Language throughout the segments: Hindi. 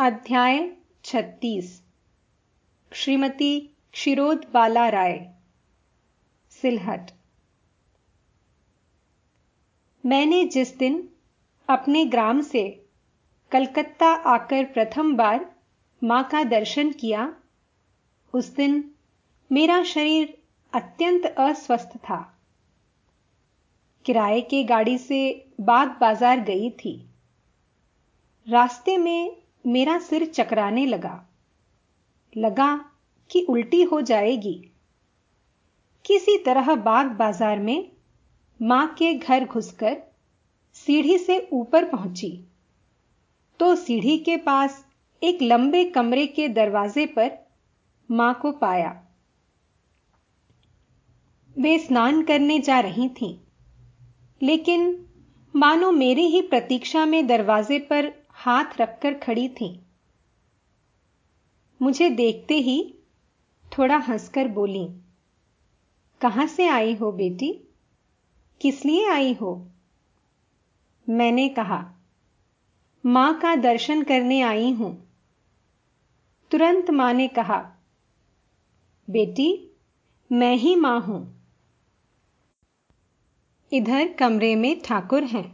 अध्याय छत्तीस। श्रीमती क्षिरोद बाला राय, सिलहट। मैंने जिस दिन अपने ग्राम से कलकत्ता आकर प्रथम बार माँ का दर्शन किया, उस दिन मेरा शरीर अत्यंत अस्वस्थ था। किराए के गाड़ी से बाग बाज़ार गई थी। रास्ते में मेरा सिर चकराने लगा। लगा कि उल्टी हो जाएगी। किसी तरह बाग बाज़ार में माँ के घर घुसकर सीढ़ी से ऊपर पहुँची। तो सीढ़ी के पास एक लंबे कमरे के दरवाजे पर माँ को पाया। वे स्नान करने जा रही थीं, लेकिन मानो मेरी ही प्रतीक्षा में दरवाजे पर हाथ रखकर खड़ी थी। मुझे देखते ही थोड़ा हंसकर बोली, कहाँ से आई हो बेटी? किस लिए आई हो? मैंने कहा, माँ का दर्शन करने आई हूँ। तुरंत माँ ने कहा, बेटी, मैं ही माँ हूँ। इधर कमरे में ठाकुर हैं।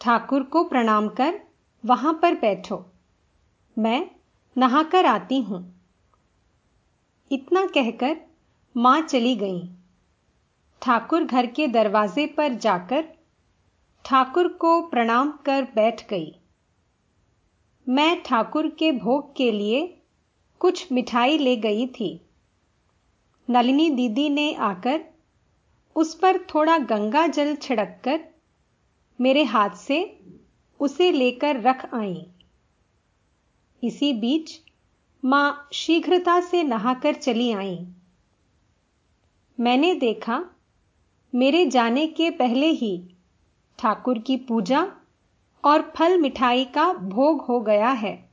ठाकुर को प्रणाम कर वहाँ पर बैठो। मैं नहाकर आती हूँ। इतना कहकर माँ चली गई। ठाकुर घर के दरवाजे पर जाकर ठाकुर को प्रणाम कर बैठ गई। मैं ठाकुर के भोग के लिए कुछ मिठाई ले गई थी। नलिनी दीदी ने आकर उस पर थोड़ा गंगा जल छिड़ककर मेरे हाथ से उसे लेकर रख आई। इसी बीच माँ शीघ्रता से नहाकर चली आई। मैंने देखा, मेरे जाने के पहले ही ठाकुर की पूजा और फल मिठाई का भोग हो गया है।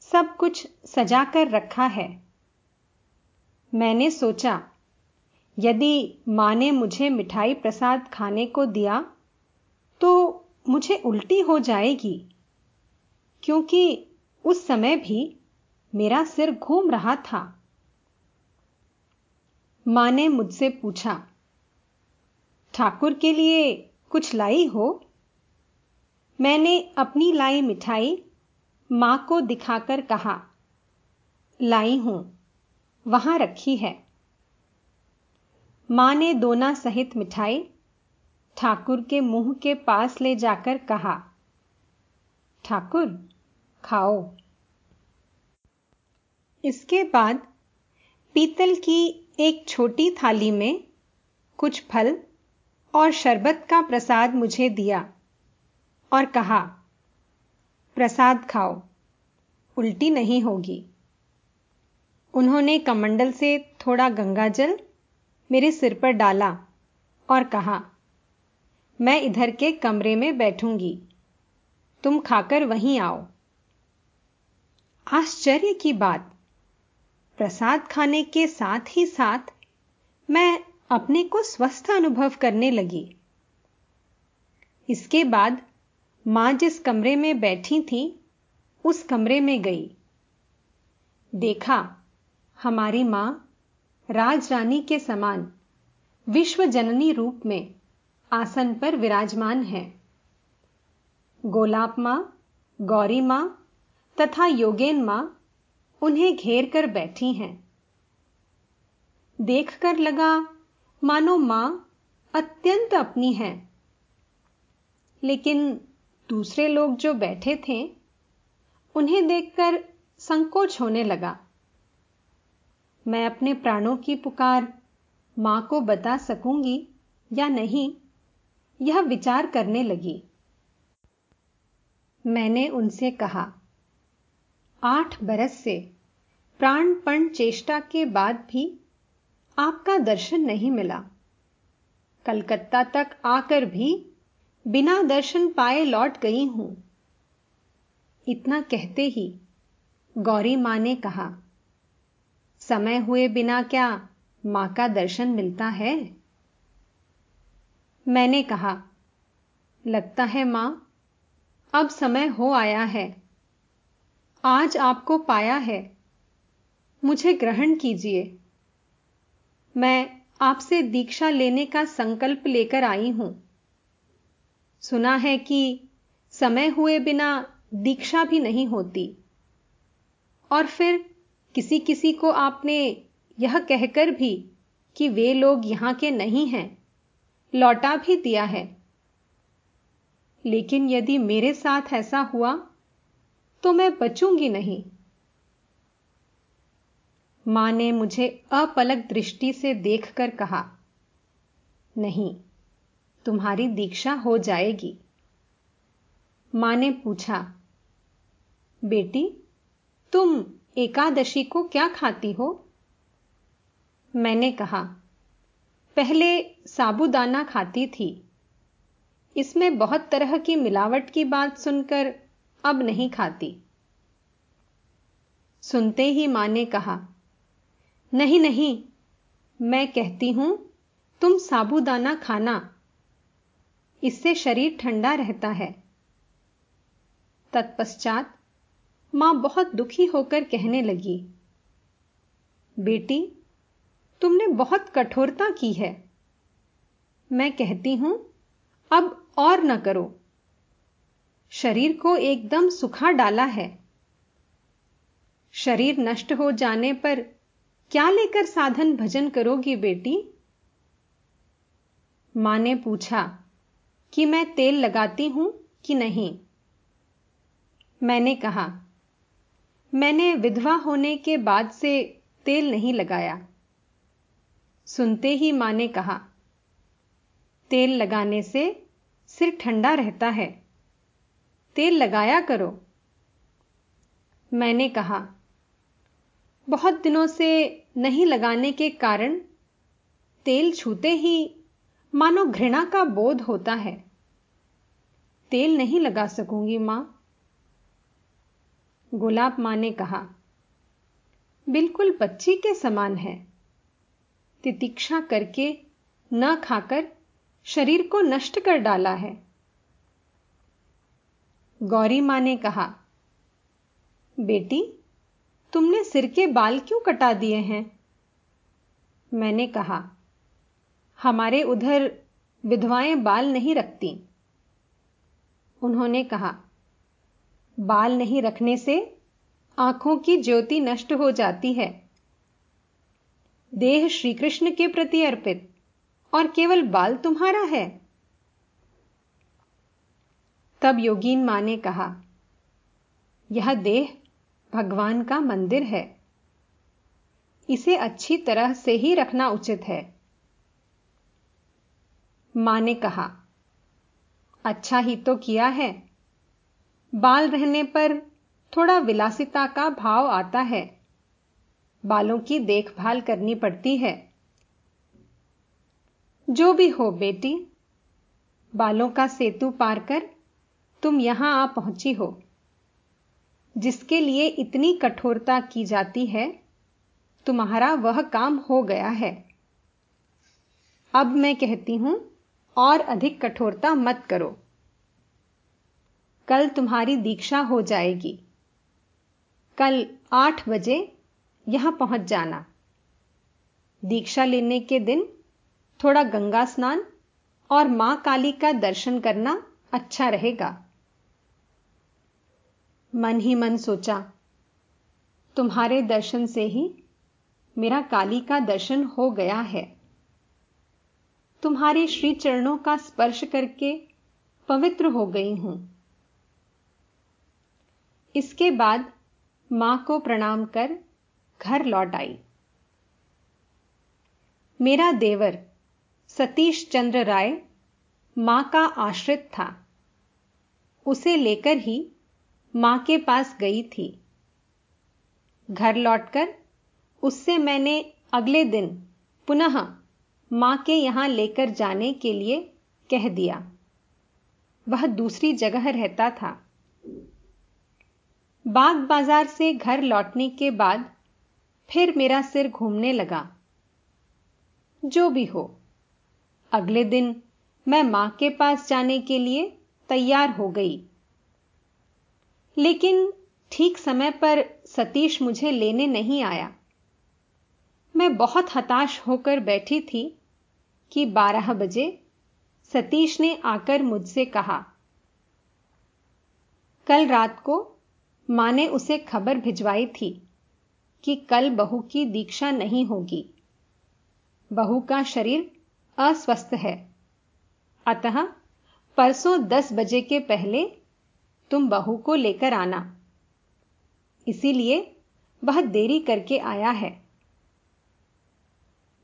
सब कुछ सजाकर रखा है। मैंने सोचा, यदि माँ ने मुझे मिठाई प्रसाद खाने को दिया तो मुझे उल्टी हो जाएगी, क्योंकि उस समय भी मेरा सिर घूम रहा था। माँ ने मुझसे पूछा, ठाकुर के लिए कुछ लाई हो? मैंने अपनी लाई मिठाई माँ को दिखाकर कहा, लाई हूँ, वहाँ रखी है। माँ ने दोना सहित मिठाई ठाकुर के मुँह के पास ले जाकर कहा, ठाकुर, खाओ। इसके बाद पीतल की एक छोटी थाली में कुछ फल और शरबत का प्रसाद मुझे दिया और कहा, प्रसाद खाओ, उल्टी नहीं होगी। उन्होंने कमंडल से थोड़ा गंगाजल मेरे सिर पर डाला और कहा मैं इधर के कमरे में बैठूँगी। तुम खाकर वहीं आओ। आश्चर्य की बात। प्रसाद खाने के साथ ही साथ मैं अपने को स्वस्थ अनुभव करने लगी। इसके बाद माँ जिस कमरे में बैठी थी, उस कमरे में गई। देखा, हमारी माँ राज रानी के समान विश्व जननी रूप में आसन पर विराजमान है। गोलाप माँ, गौरी माँ तथा योगेन माँ उन्हें घेर कर बैठी हैं। देखकर लगा, मानो माँ अत्यंत अपनी है। लेकिन दूसरे लोग जो बैठे थे, उन्हें देखकर संकोच होने लगा। मैं अपने प्राणों की पुकार माँ को बता सकूँगी या नहीं? यह विचार करने लगी। मैंने उनसे कहा, आठ बरस से प्राणपण चेष्टा के बाद भी आपका दर्शन नहीं मिला। कलकत्ता तक आकर भी बिना दर्शन पाए लौट गई हूँ। इतना कहते ही गौरी माँ ने कहा, समय हुए बिना क्या माँ का दर्शन मिलता है? मैंने कहा, लगता है माँ, अब समय हो आया है। आज आपको पाया है। मुझे ग्रहण कीजिए। मैं आपसे दीक्षा लेने का संकल्प लेकर आई हूँ। सुना है कि समय हुए बिना दीक्षा भी नहीं होती। और फिर किसी किसी को आपने यह कहकर भी कि वे लोग यहाँ के नहीं हैं। लौटा भी दिया है। लेकिन यदि मेरे साथ ऐसा हुआ तो मैं बचूँगी नहीं। माँ ने मुझे अपलक दृष्टि से देखकर कहा, नहीं, तुम्हारी दीक्षा हो जाएगी। माँ ने पूछा, बेटी, तुम एकादशी को क्या खाती हो? मैंने कहा पहले साबुदाना खाती थी। इसमें बहुत तरह की मिलावट की बात सुनकर अब नहीं खाती। सुनते ही माँ ने कहा, नहीं नहीं, मैं कहती हूँ, तुम साबुदाना खाना। इससे शरीर ठंडा रहता है। तत्पश्चात माँ बहुत दुखी होकर कहने लगी, बेटी तुमने बहुत कठोरता की है। मैं कहती हूँ, अब और न करो। शरीर को एकदम सुखा डाला है। शरीर नष्ट हो जाने पर क्या लेकर साधन भजन करोगी बेटी? माँ ने पूछा कि मैं तेल लगाती हूँ कि नहीं? मैंने कहा, मैंने विधवा होने के बाद से तेल नहीं लगाया। सुनते ही माँ ने कहा, तेल लगाने से सिर ठंडा रहता है। तेल लगाया करो। मैंने कहा, बहुत दिनों से नहीं लगाने के कारण तेल छूते ही मानो घृणा का बोध होता है। तेल नहीं लगा सकूँगी माँ। गुलाब माँ ने कहा, बिल्कुल बच्ची के समान है। तितिक्षा करके न खाकर शरीर को नष्ट कर डाला है। गौरी माँ ने कहा, बेटी, तुमने सिर के बाल क्यों कटा दिए हैं? मैंने कहा, हमारे उधर विधवाएँ बाल नहीं रखती। उन्होंने कहा, बाल नहीं रखने से आँखों की ज्योति नष्ट हो जाती है। देह श्री कृष्ण के प्रति अर्पित, और केवल बाल तुम्हारा है। तब योगीन माँ ने कहा, यह देह भगवान का मंदिर है। इसे अच्छी तरह से ही रखना उचित है। माँ ने कहा अच्छा ही तो किया है। बाल रहने पर थोड़ा विलासिता का भाव आता है। बालों की देखभाल करनी पड़ती है। जो भी हो बेटी, बालों का सेतु पार कर तुम यहाँ आ पहुँची हो। जिसके लिए इतनी कठोरता की जाती है, तुम्हारा वह काम हो गया है। अब मैं कहती हूँ, और अधिक कठोरता मत करो। कल तुम्हारी दीक्षा हो जाएगी। कल आठ बजे यहाँ पहुँच जाना। दीक्षा लेने के दिन थोड़ा गंगा स्नान और माँ काली का दर्शन करना अच्छा रहेगा। मन ही मन सोचा, तुम्हारे दर्शन से ही मेरा काली का दर्शन हो गया है। तुम्हारे श्री चरणों का स्पर्श करके पवित्र हो गई हूँ। इसके बाद माँ को प्रणाम कर घर लौट आई। मेरा देवर सतीश चंद्र राय माँ का आश्रित था। उसे लेकर ही माँ के पास गई थी। घर लौटकर उससे मैंने अगले दिन पुनः माँ के यहाँ लेकर जाने के लिए कह दिया। वह दूसरी जगह रहता था। बाग बाज़ार से घर लौटने के बाद फिर मेरा सिर घूमने लगा। जो भी हो। अगले दिन मैं माँ के पास जाने के लिए तैयार हो गई। लेकिन ठीक समय पर सतीश मुझे लेने नहीं आया। मैं बहुत हताश होकर बैठी थी कि बारह बजे सतीश ने आकर मुझसे कहा, कल रात को माँ ने उसे खबर भिजवाई थी। कि कल बहू की दीक्षा नहीं होगी। बहू का शरीर अस्वस्थ है। अतः परसों दस बजे के पहले तुम बहू को लेकर आना। इसीलिए वह देरी करके आया है।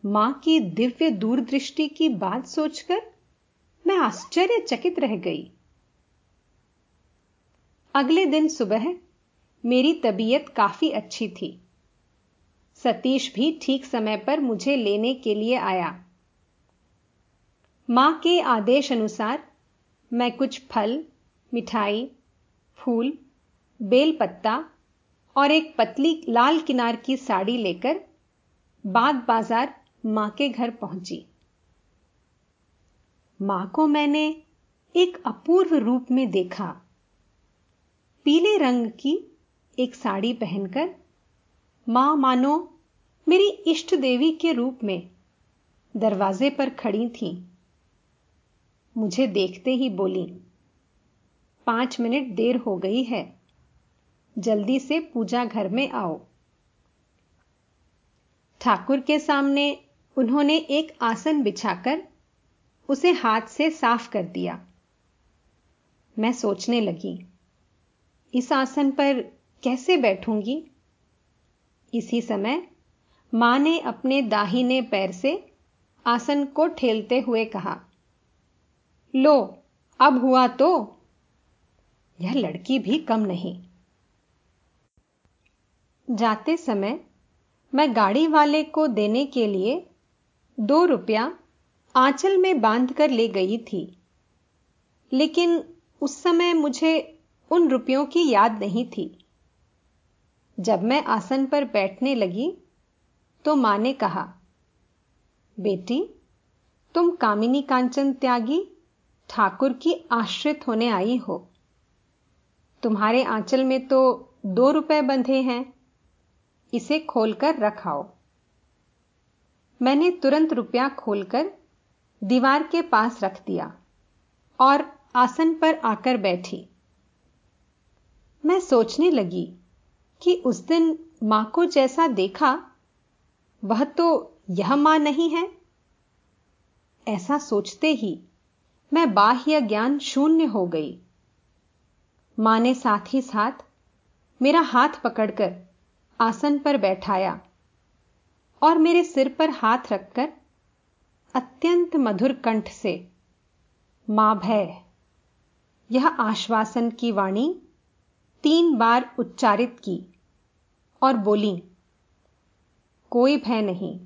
माँ की दिव्य दूरदृष्टि की बात सोचकर मैं आश्चर्यचकित रह गई। अगले दिन सुबह मेरी तबीयत काफ़ी अच्छी थी। सतीश भी ठीक समय पर मुझे लेने के लिए आया। माँ के आदेश अनुसार मैं कुछ फल, मिठाई, फूल बेलपत्ता और एक पतली लाल किनार की साड़ी लेकर बाग बाज़ार माँ के घर पहुँची। माँ को मैंने एक अपूर्व रूप में देखा। पीले रंग की एक साड़ी पहनकर माँ मानो, मेरी इष्ट देवी के रूप में दरवाजे पर खड़ी थीं। मुझे देखते ही बोली, पाँच मिनट देर हो गई है, जल्दी से पूजा घर में आओ। ठाकुर के सामने उन्होंने एक आसन बिछाकर उसे हाथ से साफ़ कर दिया। मैं सोचने लगी, इस आसन पर कैसे बैठूँगी? इसी समय माँ ने अपने दाहिने पैर से आसन को ठेलते हुए कहा, लो, अब हुआ तो। यह लड़की भी कम नहीं। जाते समय मैं गाड़ी वाले को देने के लिए दो रुपया आंचल में बाँध कर ले गई थी, लेकिन उस समय मुझे उन रुपयों की याद नहीं थी। जब मैं आसन पर बैठने लगी तो माँ ने कहा, बेटी, तुम कामिनी कांचन त्यागी ठाकुर की आश्रित होने आई हो। तुम्हारे आंचल में तो दो रुपए बंधे हैं, इसे खोलकर रखाओ मैंने तुरंत रुपया खोलकर दीवार के पास रख दिया और आसन पर आकर बैठी। मैं सोचने लगी कि उस दिन माँ को जैसा देखा, वह तो यह माँ नहीं है। ऐसा सोचते ही मैं बाह्य ज्ञान शून्य हो गई। माँ ने साथ ही साथ मेरा हाथ पकड़कर आसन पर बैठाया और मेरे सिर पर हाथ रखकर अत्यंत मधुर कंठ से, माँ भय, यह आश्वासन की वाणी तीन बार उच्चारित की और बोली, कोई भय नहीं।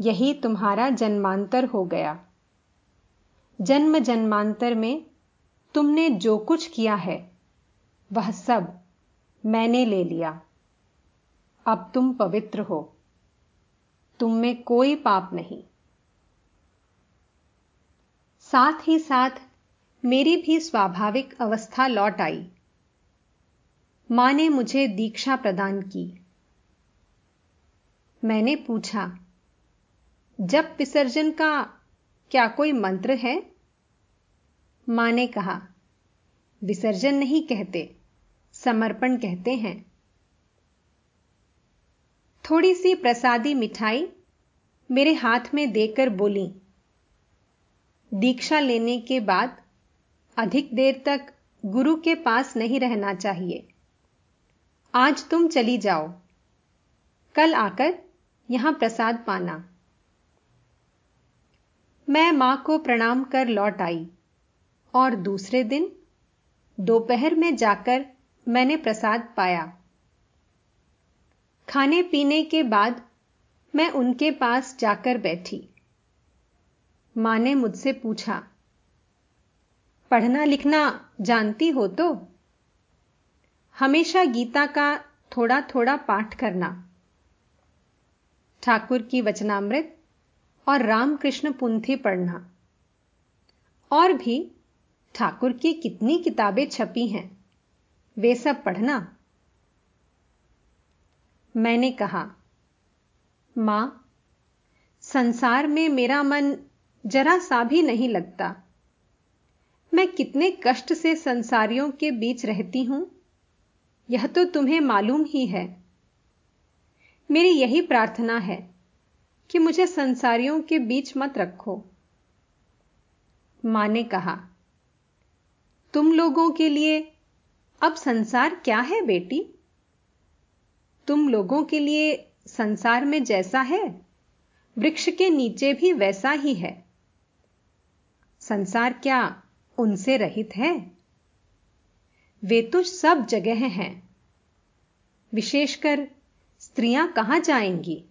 यही तुम्हारा जन्मांतर हो गया। जन्म जन्मांतर में तुमने जो कुछ किया है, वह सब मैंने ले लिया। अब तुम पवित्र हो। तुम में कोई पाप नहीं। साथ ही साथ मेरी भी स्वाभाविक अवस्था लौट आई। माँ ने मुझे दीक्षा प्रदान की। मैंने पूछा, जब विसर्जन का क्या कोई मंत्र है? माँ ने कहा, विसर्जन नहीं कहते, समर्पण कहते हैं। थोड़ी सी प्रसादी मिठाई मेरे हाथ में देकर बोली, दीक्षा लेने के बाद अधिक देर तक गुरु के पास नहीं रहना चाहिए। आज तुम चली जाओ। कल आकर यहाँ प्रसाद पाना। मैं माँ को प्रणाम कर लौट आई और दूसरे दिन दोपहर में जाकर मैंने प्रसाद पाया। खाने पीने के बाद मैं उनके पास जाकर बैठी। माँ ने मुझसे पूछा, पढ़ना लिखना जानती हो तो? हमेशा गीता का थोड़ा थोड़ा पाठ करना। ठाकुर की वचनामृत और रामकृष्ण पुंथी पढ़ना। और भी ठाकुर की कितनी किताबें छपी हैं, वे सब पढ़ना। मैंने कहा, माँ, संसार में मेरा मन जरा सा भी नहीं लगता। मैं कितने कष्ट से संसारियों के बीच रहती हूँ यह तो तुम्हें मालूम ही है। मेरी यही प्रार्थना है कि मुझे संसारियों के बीच मत रखो। माँ ने कहा, तुम लोगों के लिए अब संसार क्या है बेटी? तुम लोगों के लिए संसार में जैसा है, वृक्ष के नीचे भी वैसा ही है। संसार क्या उनसे रहित है? वे तो सब जगह हैं। विशेषकर, स्त्रियाँ कहाँ जाएँगी?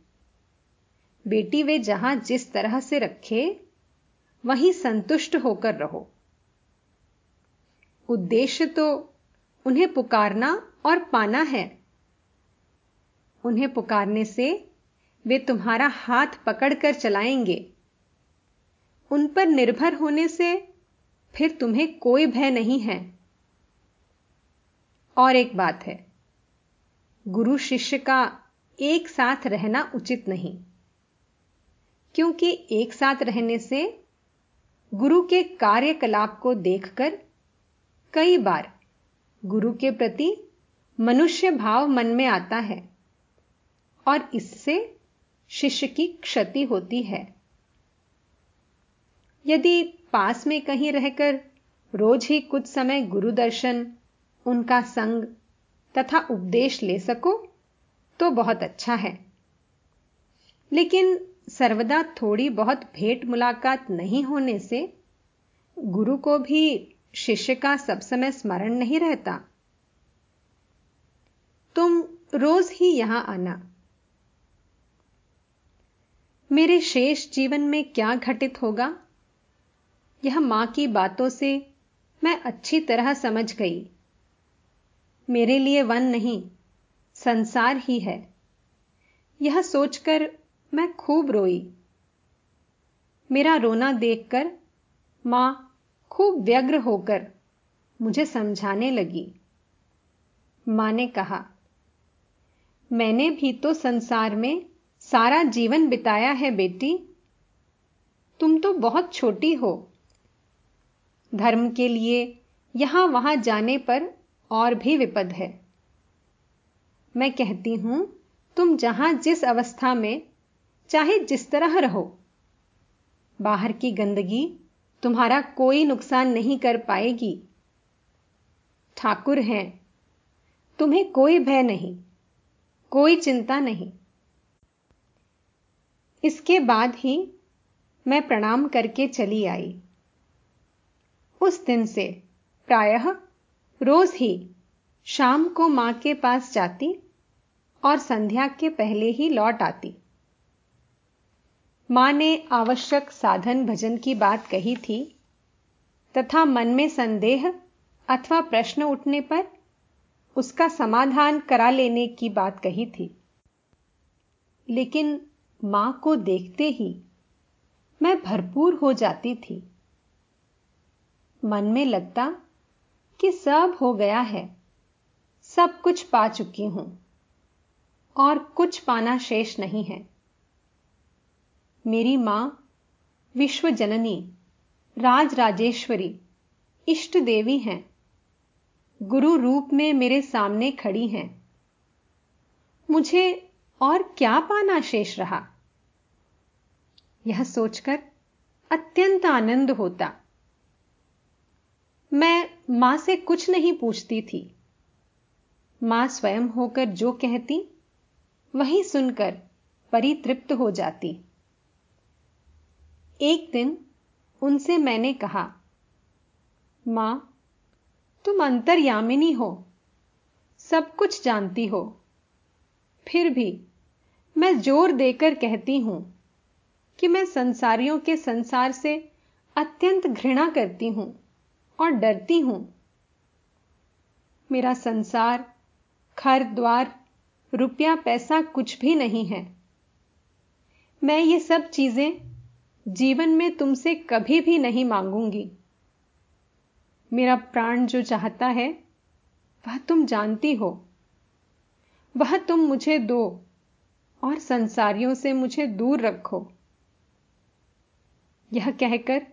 बेटी वे जहाँ जिस तरह से रखे, वहीं संतुष्ट होकर रहो। उद्देश्य तो उन्हें पुकारना और पाना है। उन्हें पुकारने से वे तुम्हारा हाथ पकड़कर चलाएँगे। उन पर निर्भर होने से फिर तुम्हें कोई भय नहीं है। और एक बात है, गुरु शिष्य का एक साथ रहना उचित नहीं। क्योंकि एक साथ रहने से गुरु के कार्यकलाप को देखकर कई बार गुरु के प्रति मनुष्य भाव मन में आता है और इससे शिष्य की क्षति होती है। यदि पास में कहीं रहकर रोज ही कुछ समय गुरु दर्शन उनका संग तथा उपदेश ले सको तो बहुत अच्छा है। लेकिन सर्वदा थोड़ी बहुत भेंट मुलाकात नहीं होने से गुरु को भी शिष्य का सब समय स्मरण नहीं रहता। तुम रोज ही यहाँ आना। मेरे शेष जीवन में क्या घटित होगा? यह माँ की बातों से मैं अच्छी तरह समझ गई। मेरे लिए वन नहीं, संसार ही है। यह सोचकर मैं खूब रोई। मेरा रोना देखकर माँ खूब व्यग्र होकर मुझे समझाने लगी। माँ ने कहा, मैंने भी तो संसार में सारा जीवन बिताया है बेटी। तुम तो बहुत छोटी हो। धर्म के लिए यहाँ वहाँ जाने पर और भी विपद है। मैं कहती हूँ, तुम जहाँ जिस अवस्था में, चाहे जिस तरह रहो। बाहर की गंदगी तुम्हारा कोई नुकसान नहीं कर पाएगी। ठाकुर हैं, तुम्हें कोई भय नहीं, कोई चिंता नहीं। इसके बाद ही मैं प्रणाम करके चली आई। उस दिन से प्रायः रोज ही शाम को माँ के पास जाती और संध्या के पहले ही लौट आती। माँ ने आवश्यक साधन भजन की बात कही थी तथा मन में संदेह अथवा प्रश्न उठने पर उसका समाधान करा लेने की बात कही थी। लेकिन माँ को देखते ही मैं भरपूर हो जाती थी। मन में लगता कि सब हो गया है। सब कुछ पा चुकी हूँ। और कुछ पाना शेष नहीं है। मेरी माँ विश्व जननी राज राजेश्वरी इष्ट देवी हैं। गुरु रूप में मेरे सामने खड़ी हैं। मुझे और क्या पाना शेष रहा? यह सोचकर अत्यंत आनंद होता। मैं माँ से कुछ नहीं पूछती थी। माँ स्वयं होकर जो कहती, वही सुनकर परितृप्त हो जाती। एक दिन उनसे मैंने कहा, माँ, तुम अंतर्यामिनी हो, सब कुछ जानती हो। फिर भी मैं ज़ोर देकर कहती हूँ कि मैं संसारियों के संसार से अत्यंत घृणा करती हूँ। और डरती हूँ। मेरा संसार खर द्वार, रुपया पैसा कुछ भी नहीं है। मैं ये सब चीज़ें जीवन में तुमसे कभी भी नहीं मांगूँगी। मेरा प्राण जो चाहता है, वह तुम जानती हो। वह तुम मुझे दो और संसारियों से मुझे दूर रखो। यह कहकर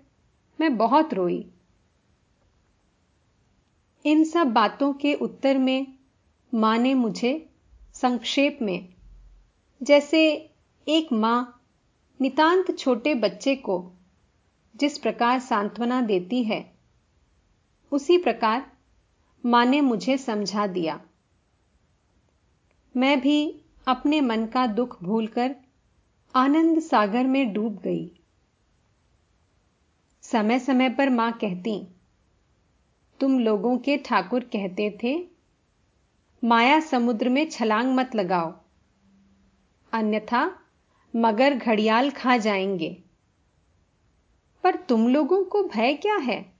मैं बहुत रोई। इन सब बातों के उत्तर में माँ ने मुझे संक्षेप में। जैसे एक माँ नितांत छोटे बच्चे को जिस प्रकार सांत्वना देती है, उसी प्रकार माँ ने मुझे समझा दिया। मैं भी अपने मन का दुख भूलकर आनंद सागर में डूब गई। समय समय पर माँ कहती तुम लोगों के ठाकुर कहते थे, माया समुद्र में छलांग मत लगाओ। अन्यथा मगर घड़ियाल खा जाएँगे। पर तुम लोगों को भय क्या है?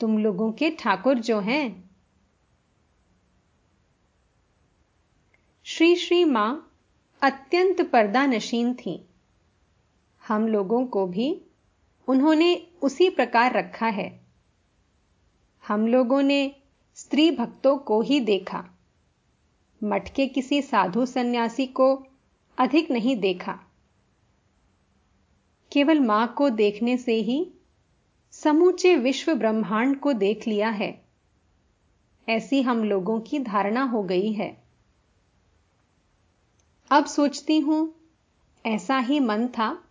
तुम लोगों के ठाकुर जो हैं। श्री श्री माँ अत्यंत पर्दा नशीन थी। हम लोगों को भी उन्होंने उसी प्रकार रखा है। हम लोगों ने स्त्री भक्तों को ही देखा। मठ के किसी साधु सन्यासी को अधिक नहीं देखा। केवल माँ को देखने से ही समूचे विश्व ब्रह्मांड को देख लिया है। ऐसी हम लोगों की धारणा हो गई है। अब सोचती हूँ, ऐसा ही मन था।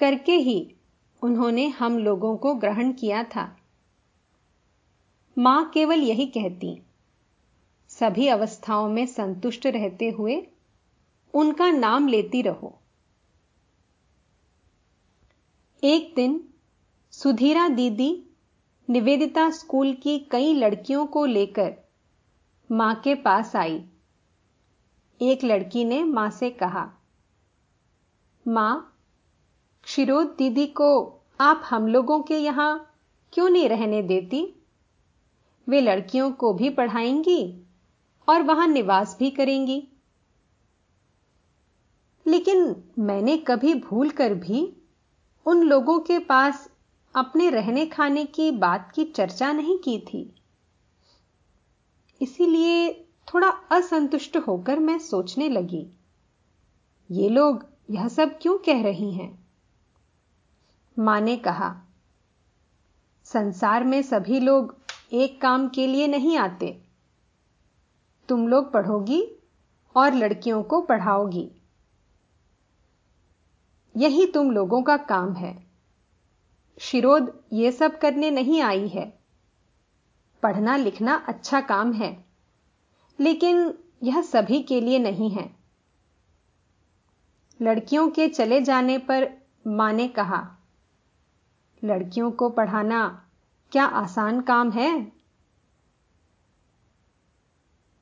करके ही उन्होंने हम लोगों को ग्रहण किया था। माँ केवल यही कहती, सभी अवस्थाओं में संतुष्ट रहते हुए उनका नाम लेती रहो। एक दिन सुधीरा दीदी निवेदिता स्कूल की कई लड़कियों को लेकर माँ के पास आई। एक लड़की ने माँ से कहा, माँ, क्षिरोद दीदी को आप हम लोगों के यहाँ क्यों नहीं रहने देती? वे लड़कियों को भी पढ़ाएँगी और वहाँ निवास भी करेंगी। लेकिन मैंने कभी भूल कर भी उन लोगों के पास अपने रहने खाने की बात की चर्चा नहीं की थी। इसीलिए थोड़ा असंतुष्ट होकर मैं सोचने लगी, ये लोग यह सब क्यों कह रही हैं? माँ ने कहा, संसार में सभी लोग एक काम के लिए नहीं आते। तुम लोग पढ़ोगी और लड़कियों को पढ़ाओगी। यही तुम लोगों का काम है। शिरोद ये सब करने नहीं आई है। पढ़ना लिखना अच्छा काम है, लेकिन यह सभी के लिए नहीं है। लड़कियों के चले जाने पर माँ ने कहा, लड़कियों को पढ़ाना क्या आसान काम है?